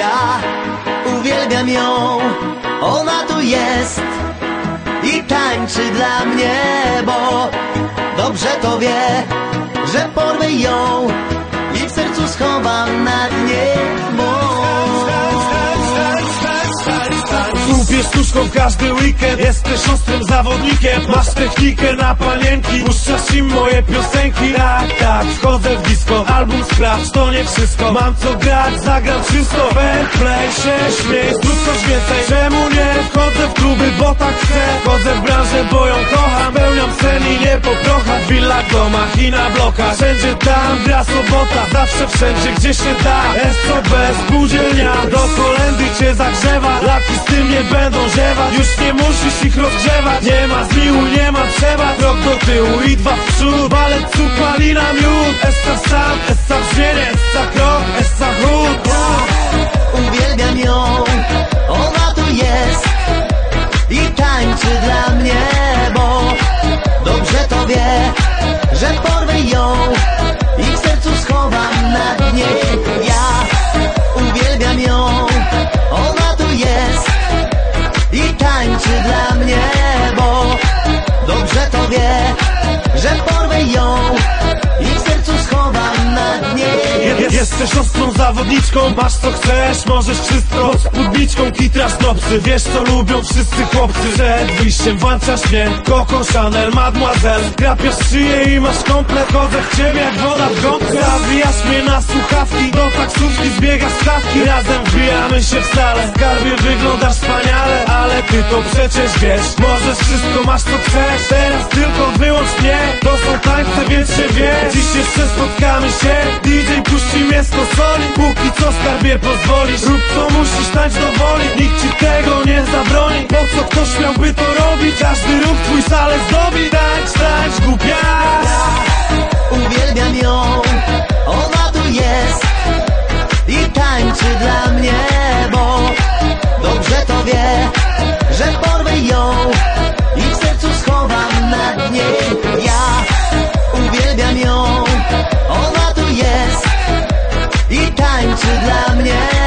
Ja uwielbiam ją, ona tu jest i tańczy dla mnie, bo dobrze to wie, że porwę ją i w sercu schowam na dnie, sztuczką każdy weekend. Jesteś ostrym zawodnikiem. Masz technikę na panienki. Puszczasz im moje piosenki. Tak, tak, wchodzę w disco. Album sprawdź, to nie wszystko. Mam co grać, zagram wszystko Fair play, się śmiej, zrób coś więcej. Czemu nie? Wchodzę w kluby, bo tak chcę. Wchodzę w branżę, bo ją kocham. Pełniam sen i nie poprocham W willach, domach i na blokach. Wszędzie tam gra sobota. Zawsze wszędzie, gdzie się da Spółdzielnia Do kolendy cię zagrzewa. Laki z tym nie będą ziewać Już nie musisz ich rozgrzewać. Nie ma zmiłu, nie ma trzeba. Krok do tyłu i dwa w przód. Balet, cud, malina, miód. Essa sam, krok, Jesteś ostrą zawodniczką, masz co chcesz, możesz wszystko. Pod spódniczką kitrasz nopsy, wiesz co lubią wszyscy chłopcy Przed wyjściem włączasz mnie, Coco Chanel, Mademoiselle. Grapiasz szyję i masz komplet, chodzę w ciebie jak woda w gąbce. Zawijasz mnie na słuchawki, do taksówki zbiegasz stawki Razem wbijamy się w salę, skarbie wyglądasz wspaniale Ale ty to przecież wiesz, możesz wszystko, masz co chcesz Teraz tylko wyłącz mnie, to są tańce, więc się wiesz. Dziś jeszcze spotkamy się, DJ puści mnie z konsoli Póki co skarbie pozwolisz, rób co musisz, tańcz do woli. Nikt ci tego nie zabroni, po co ktoś miałby to robić? Każdy ruch twój salę zdobi, i tańczy dla mnie.